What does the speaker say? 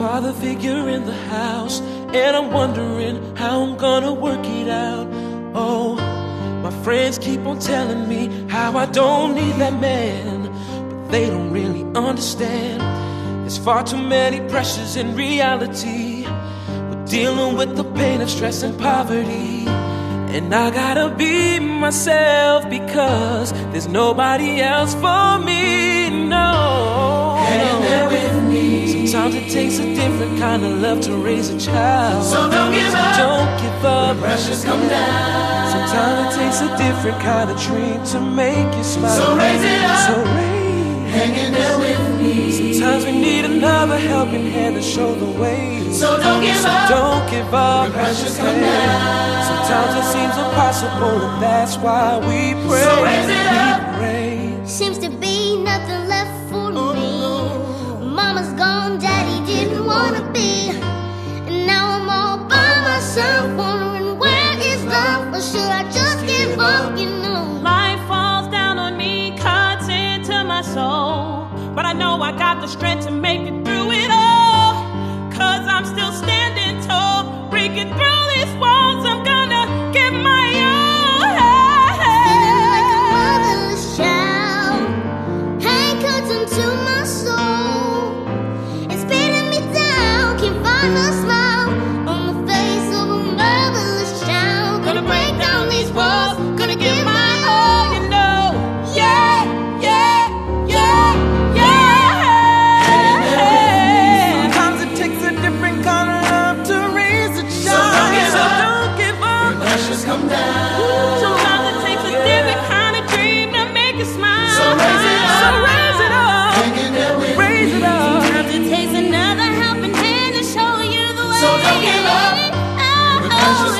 father figure in the house, and I'm wondering how I'm gonna work it out. Oh, my friends keep on telling me how I don't need that man, but they don't really understand. There's far too many pressures in reality. We're dealing with the pain of stress and poverty. And I gotta be myself because there's nobody else for me. No. It takes a different kind of love to raise a child. So don't give up. Don't give up. The pressures come down. Sometimes it takes a different kind of dream to make you smile. So raise it up. So raise. Hanging there with me. Sometimes we need another helping hand to show the way. So don't give So up. don't give up. The pressures come down. Sometimes it seems impossible, and that's why we pray. So raise it up. We pray. Seems to be I know I got the strength to make it through it all. Cause I'm still standing tall, breaking through this wall. Oh,